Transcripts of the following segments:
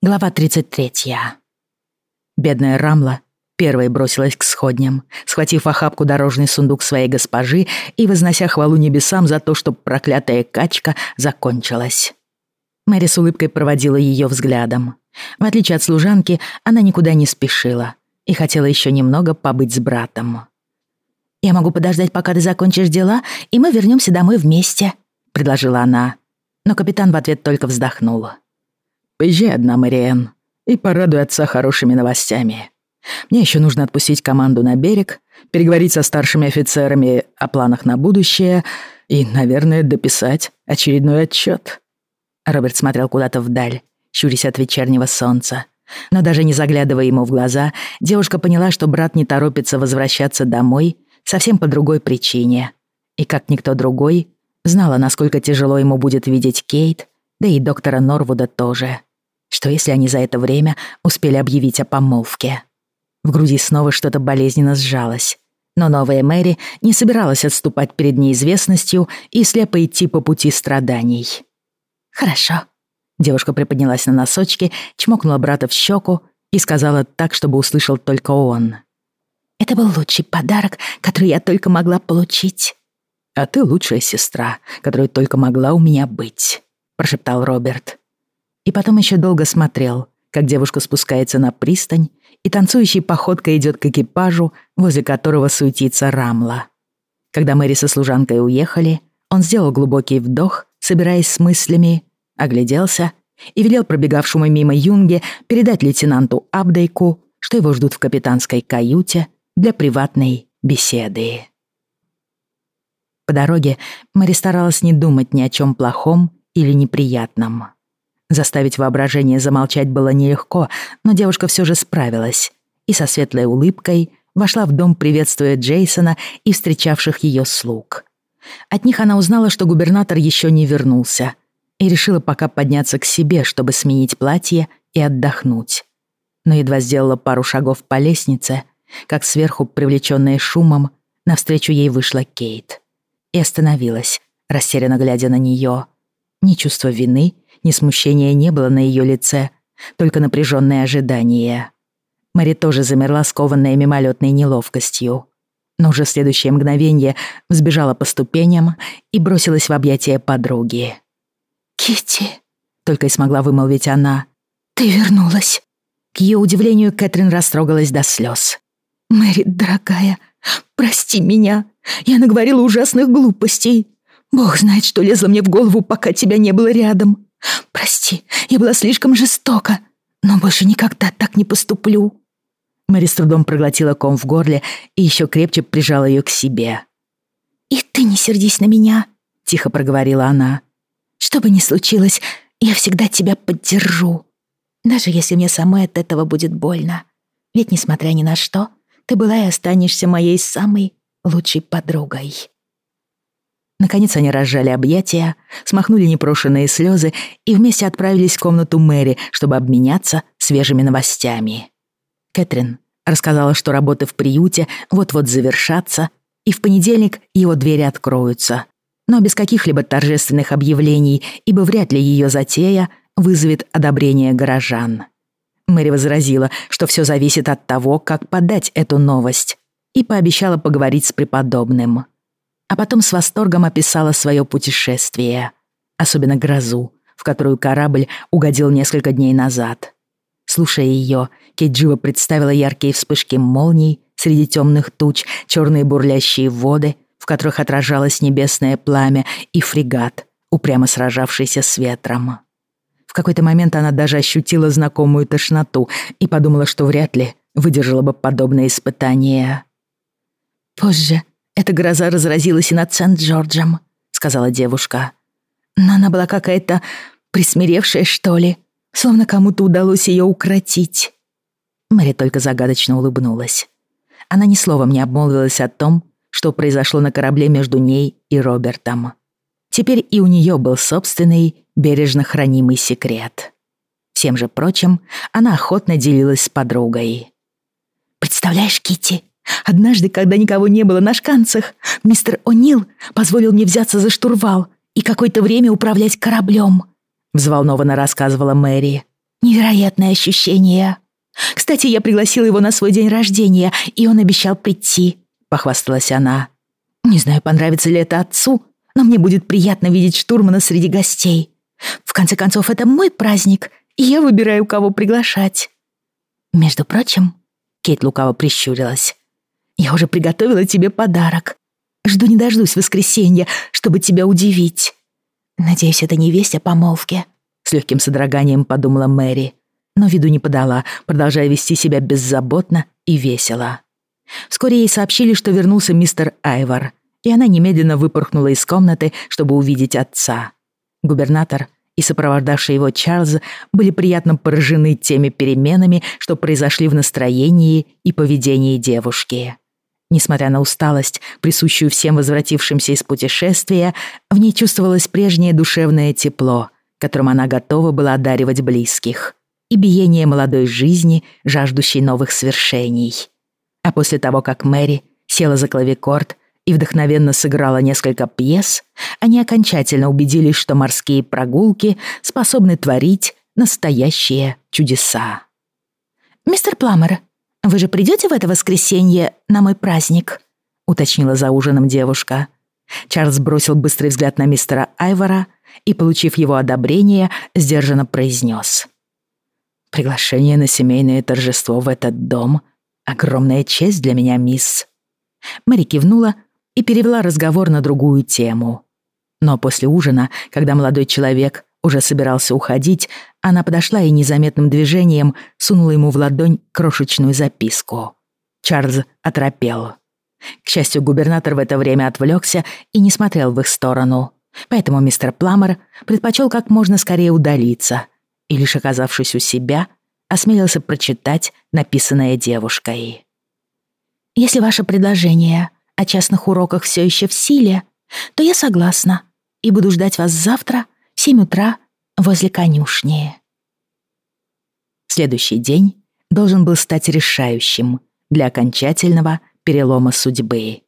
Глава 33. Бедная Рамла первой бросилась к сходням, схватив охапку дорожный сундук своей госпожи и вознося хвалу небесам за то, что проклятая качка закончилась. Мэри с улыбкой проводила ее взглядом. В отличие от служанки, она никуда не спешила и хотела еще немного побыть с братом. «Я могу подождать, пока ты закончишь дела, и мы вернемся домой вместе», — предложила она. Но капитан в ответ только вздохнул. Поезжай одна, Мэриэн, и порадуй отца хорошими новостями. Мне еще нужно отпустить команду на берег, переговорить со старшими офицерами о планах на будущее и, наверное, дописать очередной отчет. Роберт смотрел куда-то вдаль, щурясь от вечернего солнца. Но даже не заглядывая ему в глаза, девушка поняла, что брат не торопится возвращаться домой совсем по другой причине. И как никто другой, знала, насколько тяжело ему будет видеть Кейт, да и доктора Норвуда тоже. Что если они за это время успели объявить о помолвке? В груди снова что-то болезненно сжалось. Но новая Мэри не собиралась отступать перед неизвестностью и слепо идти по пути страданий. «Хорошо». Девушка приподнялась на носочки, чмокнула брата в щеку и сказала так, чтобы услышал только он. «Это был лучший подарок, который я только могла получить». «А ты лучшая сестра, которая только могла у меня быть», — прошептал Роберт и потом еще долго смотрел, как девушка спускается на пристань и танцующей походкой идет к экипажу, возле которого суетится Рамла. Когда Мэри со служанкой уехали, он сделал глубокий вдох, собираясь с мыслями, огляделся и велел пробегавшему мимо Юнге передать лейтенанту Абдейку, что его ждут в капитанской каюте для приватной беседы. По дороге Мэри старалась не думать ни о чем плохом или неприятном. Заставить воображение замолчать было нелегко, но девушка все же справилась и со светлой улыбкой вошла в дом, приветствуя Джейсона и встречавших ее слуг. От них она узнала, что губернатор еще не вернулся, и решила пока подняться к себе, чтобы сменить платье и отдохнуть. Но едва сделала пару шагов по лестнице, как сверху, привлеченная шумом, навстречу ей вышла Кейт. И остановилась, растерянно глядя на нее. Ни чувства вины, ни смущения не было на ее лице, только напряженное ожидание. Мэри тоже замерла, скованная мимолетной неловкостью. Но уже в следующее мгновение взбежала по ступеням и бросилась в объятия подруги. Китти, только и смогла вымолвить она. «Ты вернулась!» К ее удивлению, Кэтрин растрогалась до слез. «Мэри, дорогая, прости меня. Я наговорила ужасных глупостей. Бог знает, что лезло мне в голову, пока тебя не было рядом. Прости, я была слишком жестока, но больше никогда так не поступлю». Мэри с трудом проглотила ком в горле и еще крепче прижала ее к себе. «И ты не сердись на меня», — тихо проговорила она. «Что бы ни случилось, я всегда тебя поддержу. Даже если мне самой от этого будет больно. Ведь, несмотря ни на что, ты была и останешься моей самой лучшей подругой». Наконец они разжали объятия, смахнули непрошенные слезы и вместе отправились в комнату Мэри, чтобы обменяться свежими новостями. Кэтрин рассказала, что работы в приюте вот-вот завершатся, и в понедельник его двери откроются, но без каких-либо торжественных объявлений, ибо вряд ли ее затея вызовет одобрение горожан. Мэри возразила, что все зависит от того, как подать эту новость, и пообещала поговорить с преподобным а потом с восторгом описала свое путешествие, особенно грозу, в которую корабль угодил несколько дней назад. Слушая ее, Кейт живо представила яркие вспышки молний среди темных туч, черные бурлящие воды, в которых отражалось небесное пламя, и фрегат, упрямо сражавшийся с ветром. В какой-то момент она даже ощутила знакомую тошноту и подумала, что вряд ли выдержала бы подобное испытание. Позже эта гроза разразилась и над Сент-Джорджем», — сказала девушка. «Но она была какая-то присмиревшая, что ли, словно кому-то удалось ее укротить». Мэри только загадочно улыбнулась. Она ни словом не обмолвилась о том, что произошло на корабле между ней и Робертом. Теперь и у нее был собственный, бережно хранимый секрет. Всем же прочим, она охотно делилась с подругой. «Представляешь, Кити, Однажды, когда никого не было на шканцах, мистер О'Нил позволил мне взяться за штурвал и какое-то время управлять кораблем», — взволнованно рассказывала Мэри. Невероятное ощущение. Кстати, я пригласила его на свой день рождения, и он обещал прийти», — похвасталась она. «Не знаю, понравится ли это отцу, но мне будет приятно видеть штурмана среди гостей. В конце концов, это мой праздник, и я выбираю, кого приглашать». «Между прочим», — Кейт лукаво прищурилась, «я уже приготовила тебе подарок. Жду не дождусь воскресенья, чтобы тебя удивить. Надеюсь, это не весть о помолвке», — с легким содроганием подумала Мэри но виду не подала, продолжая вести себя беззаботно и весело. Вскоре ей сообщили, что вернулся мистер Айвар, и она немедленно выпорхнула из комнаты, чтобы увидеть отца. Губернатор и сопровождавший его Чарльз были приятно поражены теми переменами, что произошли в настроении и поведении девушки. Несмотря на усталость, присущую всем возвратившимся из путешествия, в ней чувствовалось прежнее душевное тепло, которым она готова была одаривать близких и биение молодой жизни, жаждущей новых свершений. А после того, как Мэри села за клавикорд и вдохновенно сыграла несколько пьес, они окончательно убедились, что морские прогулки способны творить настоящие чудеса. «Мистер Пламер, вы же придете в это воскресенье на мой праздник?» — уточнила за ужином девушка. Чарльз бросил быстрый взгляд на мистера Айвора и, получив его одобрение, сдержанно произнес — Приглашение на семейное торжество в этот дом — огромная честь для меня, мисс». Мэри кивнула и перевела разговор на другую тему. Но после ужина, когда молодой человек уже собирался уходить, она подошла и незаметным движением сунула ему в ладонь крошечную записку. Чарльз оторопел. К счастью, губернатор в это время отвлекся и не смотрел в их сторону. Поэтому мистер Пламер предпочел как можно скорее удалиться — и лишь оказавшись у себя, осмелился прочитать написанное девушкой. «Если ваше предложение о частных уроках все еще в силе, то я согласна и буду ждать вас завтра 7 утра возле конюшни». Следующий день должен был стать решающим для окончательного перелома судьбы.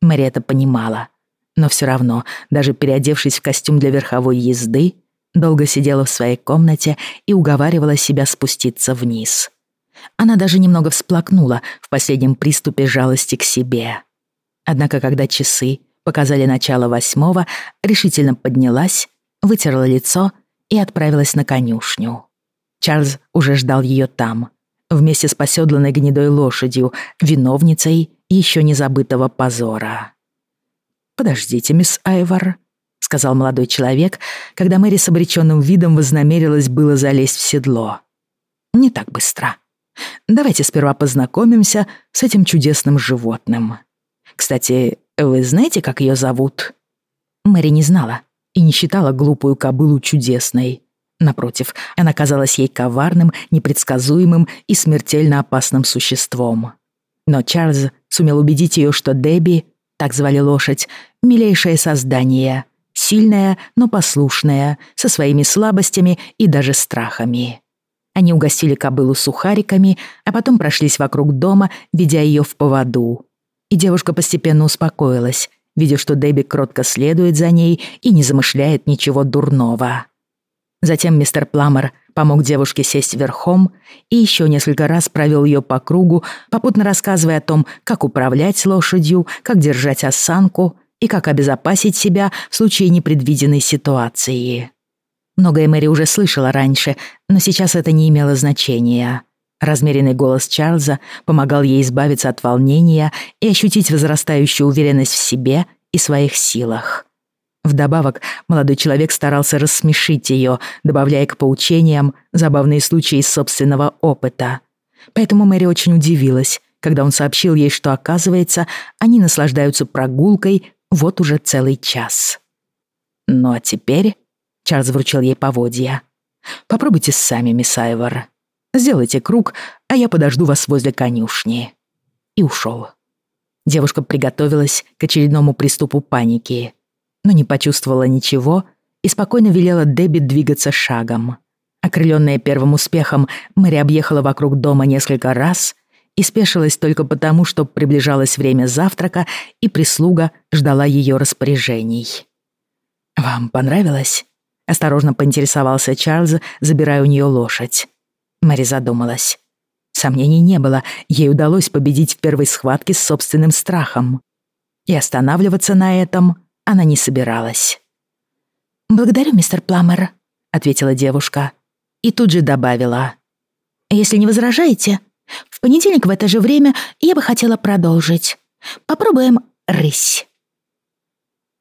Мэри понимала, но все равно, даже переодевшись в костюм для верховой езды, Долго сидела в своей комнате и уговаривала себя спуститься вниз. Она даже немного всплакнула в последнем приступе жалости к себе. Однако, когда часы показали начало восьмого, решительно поднялась, вытерла лицо и отправилась на конюшню. Чарльз уже ждал ее там, вместе с поседланной гнедой лошадью, виновницей еще не забытого позора. «Подождите, мисс Айвар», — сказал молодой человек, когда Мэри с обреченным видом вознамерилась было залезть в седло. «Не так быстро. Давайте сперва познакомимся с этим чудесным животным. Кстати, вы знаете, как ее зовут?» Мэри не знала и не считала глупую кобылу чудесной. Напротив, она казалась ей коварным, непредсказуемым и смертельно опасным существом. Но Чарльз сумел убедить ее, что Дебби, так звали лошадь, милейшее создание — сильная, но послушная, со своими слабостями и даже страхами. Они угостили кобылу сухариками, а потом прошлись вокруг дома, ведя ее в поводу. И девушка постепенно успокоилась, видя, что Дебби кротко следует за ней и не замышляет ничего дурного. Затем мистер Пламер помог девушке сесть верхом и еще несколько раз провел ее по кругу, попутно рассказывая о том, как управлять лошадью, как держать осанку — и как обезопасить себя в случае непредвиденной ситуации. Многое Мэри уже слышала раньше, но сейчас это не имело значения. Размеренный голос Чарльза помогал ей избавиться от волнения и ощутить возрастающую уверенность в себе и своих силах. Вдобавок, молодой человек старался рассмешить ее, добавляя к поучениям забавные случаи из собственного опыта. Поэтому Мэри очень удивилась, когда он сообщил ей, что, оказывается, они наслаждаются прогулкой вот уже целый час. Ну а теперь... Чарльз вручил ей поводья. «Попробуйте сами, мисс Айвор. Сделайте круг, а я подожду вас возле конюшни». И ушел. Девушка приготовилась к очередному приступу паники, но не почувствовала ничего и спокойно велела Дебби двигаться шагом. Окрыленная первым успехом, Мэри объехала вокруг дома несколько раз и спешилась только потому, что приближалось время завтрака, и прислуга ждала ее распоряжений. «Вам понравилось?» — Осторожно поинтересовался Чарльз, забирая у нее лошадь. Мэри задумалась. Сомнений не было, ей удалось победить в первой схватке с собственным страхом. И останавливаться на этом она не собиралась. «Благодарю, мистер Пламер», — ответила девушка. И тут же добавила. «Если не возражаете, в понедельник в это же время я бы хотела продолжить. Попробуем рысь».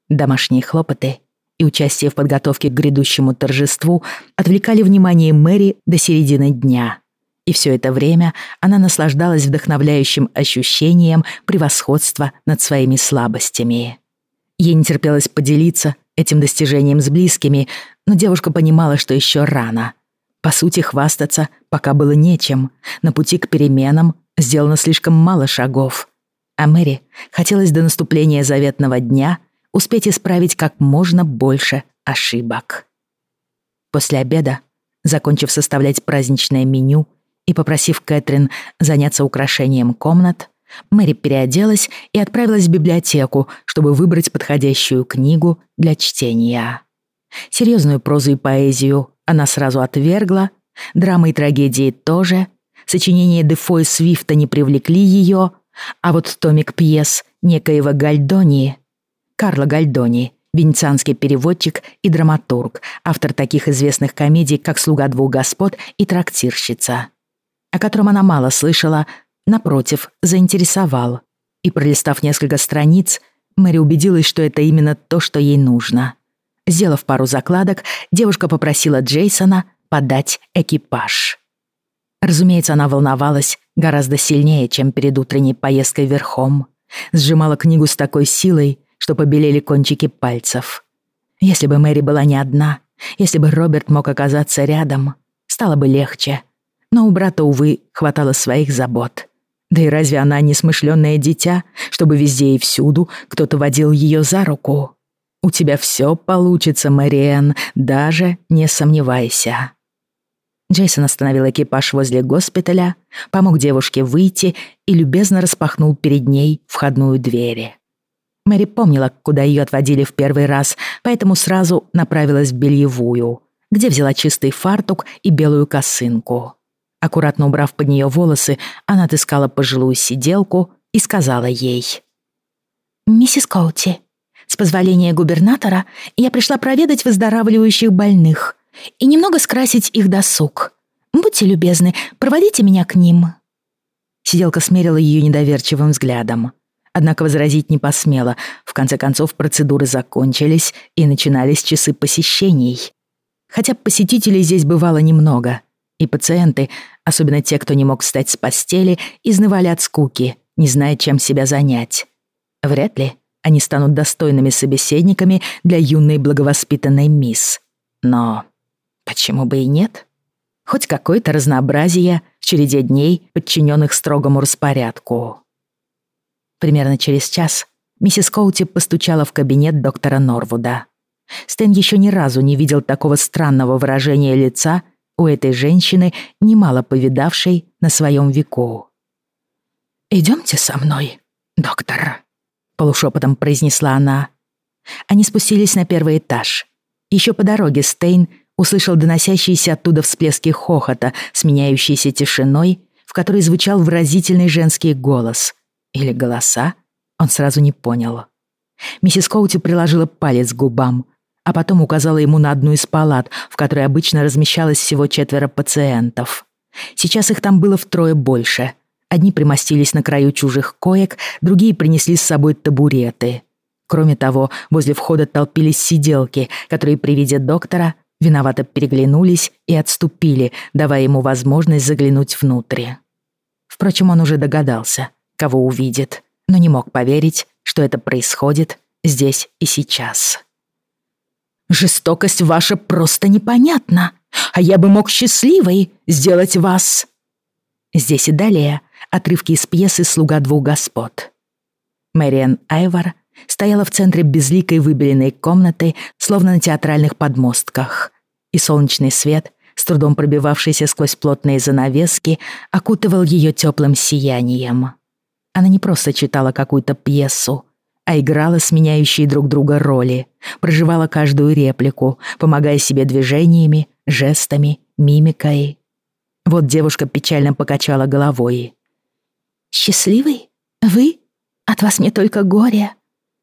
Домашние хлопоты и участие в подготовке к грядущему торжеству отвлекали внимание Мэри до середины дня. И все это время она наслаждалась вдохновляющим ощущением превосходства над своими слабостями. Ей не терпелось поделиться этим достижением с близкими, но девушка понимала, что еще рано. По сути, хвастаться пока было нечем. На пути к переменам сделано слишком мало шагов. А Мэри хотелось до наступления заветного дня успеть исправить как можно больше ошибок. После обеда, закончив составлять праздничное меню и попросив Кэтрин заняться украшением комнат, Мэри переоделась и отправилась в библиотеку, чтобы выбрать подходящую книгу для чтения. Серьезную прозу и поэзию она сразу отвергла, драмы и трагедии тоже, сочинения Дефо и Свифта не привлекли ее, а вот томик пьес некоего Гальдони Карло Гальдони, венецианский переводчик и драматург, автор таких известных комедий, как «Слуга двух господ» и «Трактирщица», о котором она мало слышала, напротив, заинтересовал. И пролистав несколько страниц, Мэри убедилась, что это именно то, что ей нужно. Сделав пару закладок, девушка попросила Джейсона подать экипаж. Разумеется, она волновалась гораздо сильнее, чем перед утренней поездкой верхом. Сжимала книгу с такой силой, что побелели кончики пальцев. Если бы Мэри была не одна, если бы Роберт мог оказаться рядом, стало бы легче. Но у брата, увы, хватало своих забот. Да и разве она не смышленное дитя, чтобы везде и всюду кто-то водил ее за руку? У тебя все получится, Мэриэн, даже не сомневайся. Джейсон остановил экипаж возле госпиталя, помог девушке выйти и любезно распахнул перед ней входную дверь. Мэри помнила, куда ее отводили в первый раз, поэтому сразу направилась в бельевую, где взяла чистый фартук и белую косынку. Аккуратно убрав под нее волосы, она отыскала пожилую сиделку и сказала ей. «Миссис Коути, с позволения губернатора я пришла проведать выздоравливающих больных и немного скрасить их досуг. Будьте любезны, проводите меня к ним». Сиделка смерила ее недоверчивым взглядом однако возразить не посмела. В конце концов, процедуры закончились, и начинались часы посещений. Хотя посетителей здесь бывало немного, и пациенты, особенно те, кто не мог встать с постели, изнывали от скуки, не зная, чем себя занять. Вряд ли они станут достойными собеседниками для юной благовоспитанной мисс. Но почему бы и нет? Хоть какое-то разнообразие в череде дней, подчиненных строгому распорядку. Примерно через час миссис Коути постучала в кабинет доктора Норвуда. Стэн еще ни разу не видел такого странного выражения лица у этой женщины, немало повидавшей на своем веку. «Идемте со мной, доктор», — полушепотом произнесла она. Они спустились на первый этаж. Еще по дороге Стейн услышал доносящиеся оттуда всплески хохота, сменяющиеся тишиной, в которой звучал выразительный женский голос, или голоса, он сразу не понял. Миссис Коути приложила палец к губам, а потом указала ему на одну из палат, в которой обычно размещалось всего четверо пациентов. Сейчас их там было втрое больше. Одни примостились на краю чужих коек, другие принесли с собой табуреты. Кроме того, возле входа толпились сиделки, которые при виде доктора виновато переглянулись и отступили, давая ему возможность заглянуть внутрь. Впрочем, он уже догадался кого увидит, но не мог поверить, что это происходит здесь и сейчас. «Жестокость ваша просто непонятна, а я бы мог счастливой сделать вас». Здесь и далее отрывки из пьесы «Слуга двух господ». Мэриан Айвар стояла в центре безликой выбеленной комнаты, словно на театральных подмостках, и солнечный свет, с трудом пробивавшийся сквозь плотные занавески, окутывал ее теплым сиянием. Она не просто читала какую-то пьесу. а играла сменяющие друг друга роли, проживала каждую реплику, помогая себе движениями, жестами, мимикой. Вот девушка печально покачала головой. «Счастливый? Вы? От вас мне только горе!»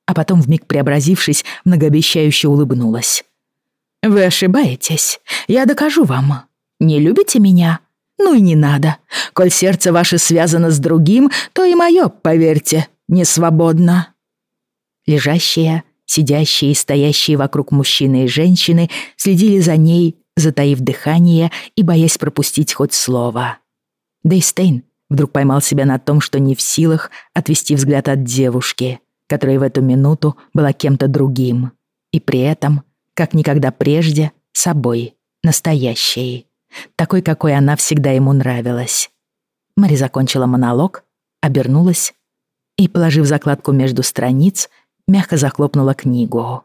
А потом, вмиг преобразившись, многообещающе улыбнулась. «Вы ошибаетесь. Я докажу вам. Не любите меня? Ну и не надо. Коль сердце ваше связано с другим, то и мое, поверьте, не свободно». Лежащие, сидящие и стоящие вокруг мужчины и женщины следили за ней, затаив дыхание и боясь пропустить хоть слово. Дейстейн вдруг поймал себя на том, что не в силах отвести взгляд от девушки, которая в эту минуту была кем-то другим, и при этом, как никогда прежде, собой, настоящей, такой, какой она всегда ему нравилась. Мари закончила монолог, обернулась и, положив закладку между страниц, мягко захлопнула книгу.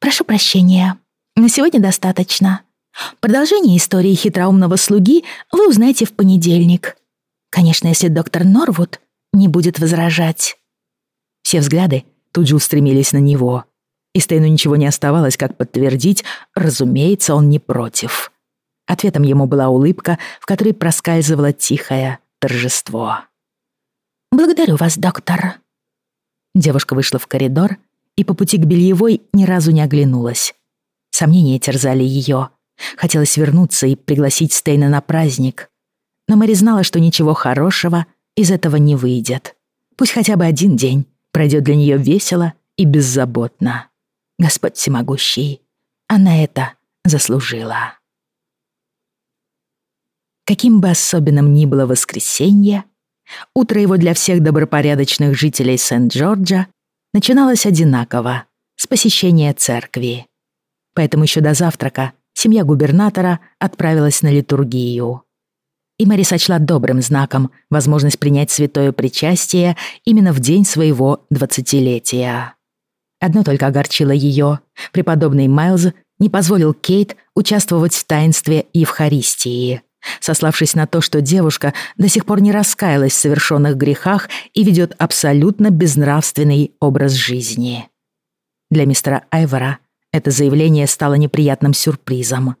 «Прошу прощения, на сегодня достаточно. Продолжение истории хитроумного слуги вы узнаете в понедельник. Конечно, если доктор Норвуд не будет возражать». Все взгляды тут же устремились на него. И Стейну ничего не оставалось, как подтвердить, разумеется, он не против. Ответом ему была улыбка, в которой проскальзывало тихое торжество. «Благодарю вас, доктор». Девушка вышла в коридор и по пути к бельевой ни разу не оглянулась. Сомнения терзали ее. Хотелось вернуться и пригласить Стейна на праздник. Но Мэри знала, что ничего хорошего из этого не выйдет. Пусть хотя бы один день пройдет для нее весело и беззаботно. Господь всемогущий, она это заслужила. Каким бы особенным ни было воскресенье, Утро его для всех добропорядочных жителей Сент-Джорджа начиналось одинаково, с посещения церкви. Поэтому еще до завтрака семья губернатора отправилась на литургию. И Мэри сочла добрым знаком возможность принять святое причастие именно в день своего двадцатилетия. Одно только огорчило ее. Преподобный Майлз не позволил Кейт участвовать в таинстве Евхаристии — сославшись на то, что девушка до сих пор не раскаялась в совершенных грехах и ведет абсолютно безнравственный образ жизни. Для мистера Айвора это заявление стало неприятным сюрпризом.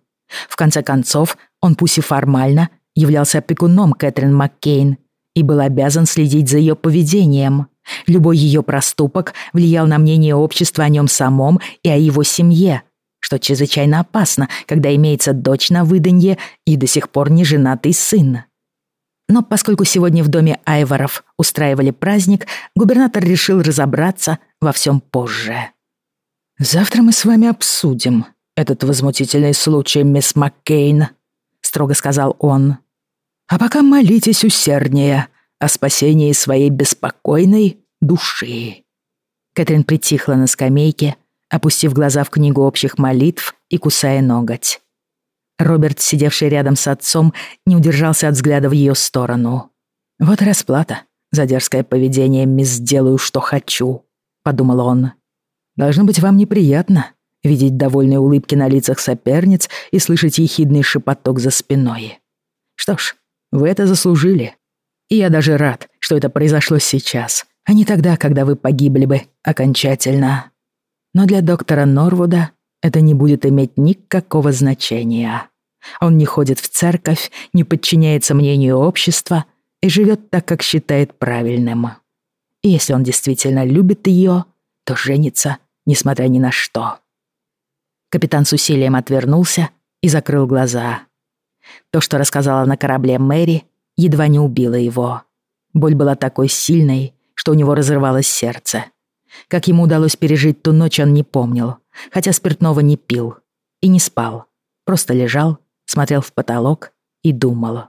В конце концов, он пусть и формально являлся опекуном Кэтрин Маккейн и был обязан следить за ее поведением. Любой ее проступок влиял на мнение общества о нем самом и о его семье – что чрезвычайно опасно, когда имеется дочь на выданье и до сих пор не женатый сын. Но поскольку сегодня в доме Айворов устраивали праздник, губернатор решил разобраться во всем позже. «Завтра мы с вами обсудим этот возмутительный случай, мисс Маккейн», — строго сказал он. «А пока молитесь усерднее о спасении своей беспокойной души». Кэтрин притихла на скамейке, опустив глаза в книгу общих молитв и кусая ноготь. Роберт, сидевший рядом с отцом, не удержался от взгляда в ее сторону. «Вот расплата за дерзкое поведение, мисс «сделаю, что хочу», — подумал он. «Должно быть вам неприятно видеть довольные улыбки на лицах соперниц и слышать ехидный шепоток за спиной. Что ж, вы это заслужили. И я даже рад, что это произошло сейчас, а не тогда, когда вы погибли бы окончательно». Но для доктора Норвуда это не будет иметь никакого значения. Он не ходит в церковь, не подчиняется мнению общества и живет так, как считает правильным. И если он действительно любит ее, то женится, несмотря ни на что. Капитан с усилием отвернулся и закрыл глаза. То, что рассказала на корабле Мэри, едва не убило его. Боль была такой сильной, что у него разрывалось сердце. Как ему удалось пережить ту ночь, он не помнил, хотя спиртного не пил и не спал. Просто лежал, смотрел в потолок и думал.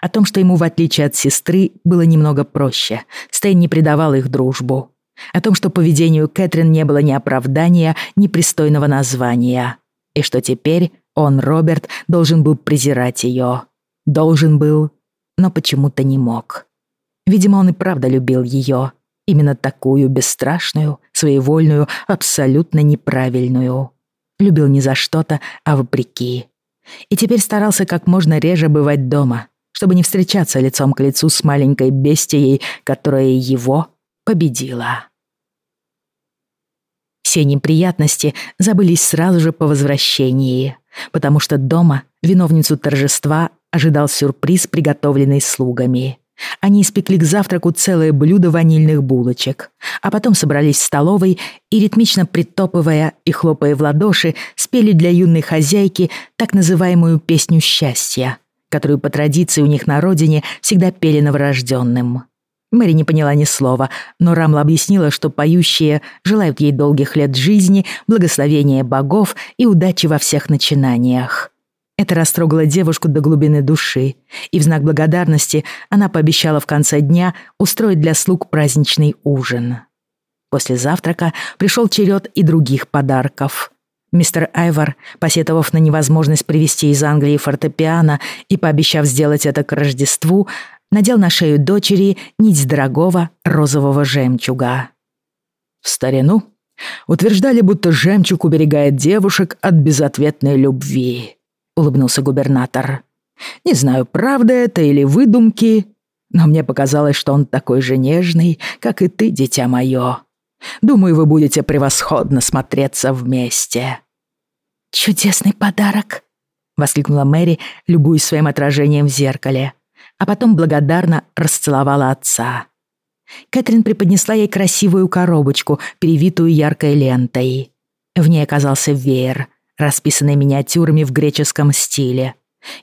О том, что ему, в отличие от сестры, было немного проще. Стейн не предавал их дружбу. О том, что поведению Кэтрин не было ни оправдания, ни пристойного названия. И что теперь он, Роберт, должен был презирать ее. Должен был, но почему-то не мог. Видимо, он и правда любил ее. Именно такую бесстрашную, своевольную, абсолютно неправильную. Любил не за что-то, а вопреки. И теперь старался как можно реже бывать дома, чтобы не встречаться лицом к лицу с маленькой бестией, которая его победила. Все неприятности забылись сразу же по возвращении, потому что дома виновницу торжества ожидал сюрприз, приготовленный слугами. Они испекли к завтраку целое блюдо ванильных булочек, а потом собрались в столовой и, ритмично притопывая и хлопая в ладоши, спели для юной хозяйки так называемую «песню счастья», которую по традиции у них на родине всегда пели новорожденным. Мэри не поняла ни слова, но Рамла объяснила, что поющие желают ей долгих лет жизни, благословения богов и удачи во всех начинаниях. Это растрогало девушку до глубины души, и в знак благодарности она пообещала в конце дня устроить для слуг праздничный ужин. После завтрака пришел черед и других подарков. Мистер Айвар, посетовав на невозможность привезти из Англии фортепиано и пообещав сделать это к Рождеству, надел на шею дочери нить дорогого розового жемчуга. В старину утверждали, будто жемчуг уберегает девушек от безответной любви. — улыбнулся губернатор. «Не знаю, правда это или выдумки, но мне показалось, что он такой же нежный, как и ты, дитя мое. Думаю, вы будете превосходно смотреться вместе». «Чудесный подарок!» — воскликнула Мэри, любуясь своим отражением в зеркале, а потом благодарно расцеловала отца. Кэтрин преподнесла ей красивую коробочку, перевитую яркой лентой. В ней оказался веер, расписанной миниатюрами в греческом стиле.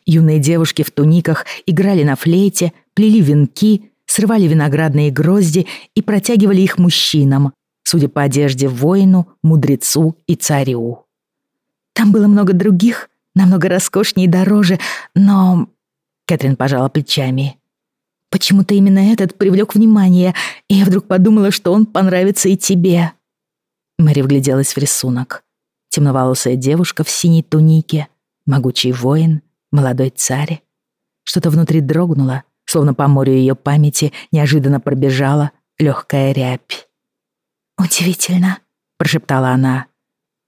Юные девушки в туниках играли на флейте, плели венки, срывали виноградные грозди и протягивали их мужчинам, судя по одежде воину, мудрецу и царю. Там было много других, намного роскошнее и дороже, но... Кэтрин пожала плечами. Почему-то именно этот привлек внимание, и я вдруг подумала, что он понравится и тебе. Мэри вгляделась в рисунок темноволосая девушка в синей тунике, могучий воин, молодой царь. Что-то внутри дрогнуло, словно по морю ее памяти неожиданно пробежала легкая рябь. «Удивительно», — прошептала она.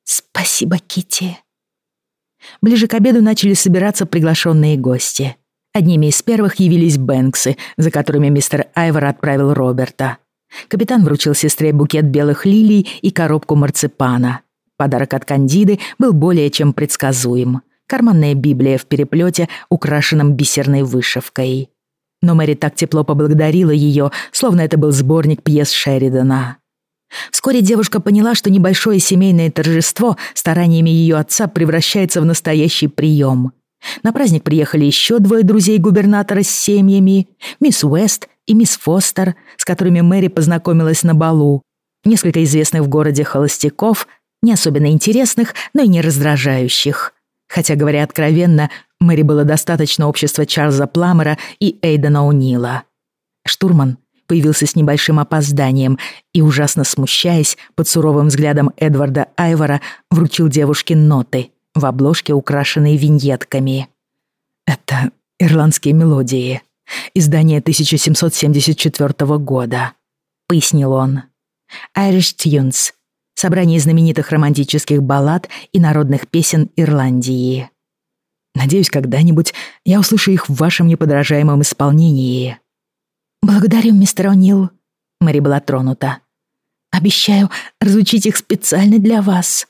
«Спасибо, Кити. Ближе к обеду начали собираться приглашенные гости. Одними из первых явились Бэнксы, за которыми мистер Айвор отправил Роберта. Капитан вручил сестре букет белых лилий и коробку марципана. Подарок от Кандиды был более чем предсказуем. Карманная Библия в переплете, украшенном бисерной вышивкой. Но Мэри так тепло поблагодарила ее, словно это был сборник пьес Шеридана. Вскоре девушка поняла, что небольшое семейное торжество стараниями ее отца превращается в настоящий прием. На праздник приехали еще двое друзей губернатора с семьями, мисс Уэст и мисс Фостер, с которыми Мэри познакомилась на балу, несколько известных в городе холостяков — не особенно интересных, но и не раздражающих. Хотя, говоря откровенно, Мэри было достаточно общества Чарльза Пламера и Эйдена О'Нила. Штурман появился с небольшим опозданием и, ужасно смущаясь, под суровым взглядом Эдварда Айвора вручил девушке ноты в обложке, украшенные виньетками. «Это ирландские мелодии. Издание 1774 года», — пояснил он. «Irish Tunes собрание знаменитых романтических баллад и народных песен Ирландии. Надеюсь, когда-нибудь я услышу их в вашем неподражаемом исполнении. Благодарю, мистер О'Нил. Мэри была тронута. Обещаю разучить их специально для вас.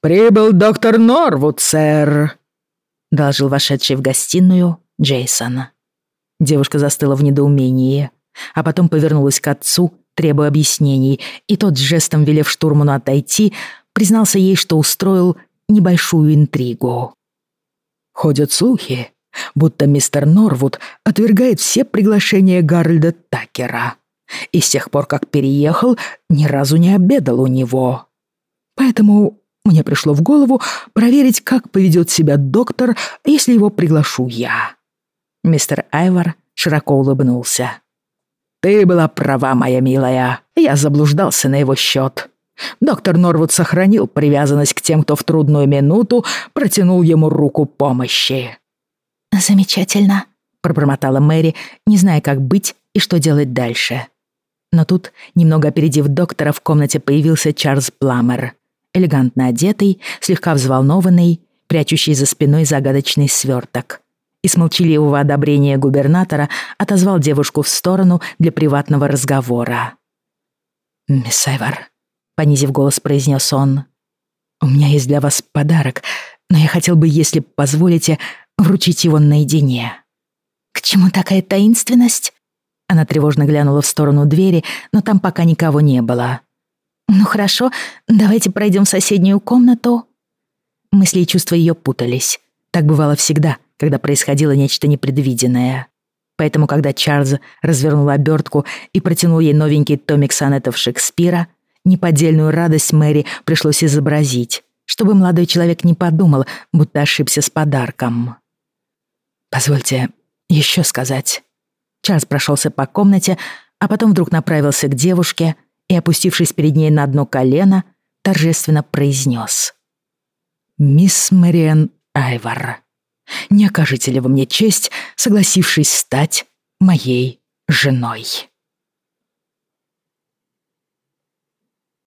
«Прибыл доктор Норвуд, сэр», — доложил вошедший в гостиную Джейсон. Девушка застыла в недоумении, а потом повернулась к отцу требуя объяснений, и тот, жестом велев штурману отойти, признался ей, что устроил небольшую интригу. Ходят слухи, будто мистер Норвуд отвергает все приглашения Гарольда Такера. И с тех пор, как переехал, ни разу не обедал у него. Поэтому мне пришло в голову проверить, как поведет себя доктор, если его приглашу я. Мистер Айвор широко улыбнулся. «Ты была права, моя милая. Я заблуждался на его счет. Доктор Норвуд сохранил привязанность к тем, кто в трудную минуту протянул ему руку помощи». «Замечательно», — пробормотала Мэри, не зная, как быть и что делать дальше. Но тут, немного опередив доктора, в комнате появился Чарльз Пламер, элегантно одетый, слегка взволнованный, прячущий за спиной загадочный сверток и с молчаливого одобрения губернатора отозвал девушку в сторону для приватного разговора. «Мисс Эвер, понизив голос, произнес он. «У меня есть для вас подарок, но я хотел бы, если позволите, вручить его наедине». «К чему такая таинственность?» Она тревожно глянула в сторону двери, но там пока никого не было. «Ну хорошо, давайте пройдем в соседнюю комнату». Мысли и чувства ее путались. Так бывало всегда, когда происходило нечто непредвиденное. Поэтому, когда Чарльз развернул обертку и протянул ей новенький томик сонетов Шекспира, неподдельную радость Мэри пришлось изобразить, чтобы молодой человек не подумал, будто ошибся с подарком. «Позвольте еще сказать». Чарльз прошелся по комнате, а потом вдруг направился к девушке и, опустившись перед ней на одно колено, торжественно произнес. «Мисс Мэриэн Айвар, не окажете ли вы мне честь, согласившись стать моей женой?»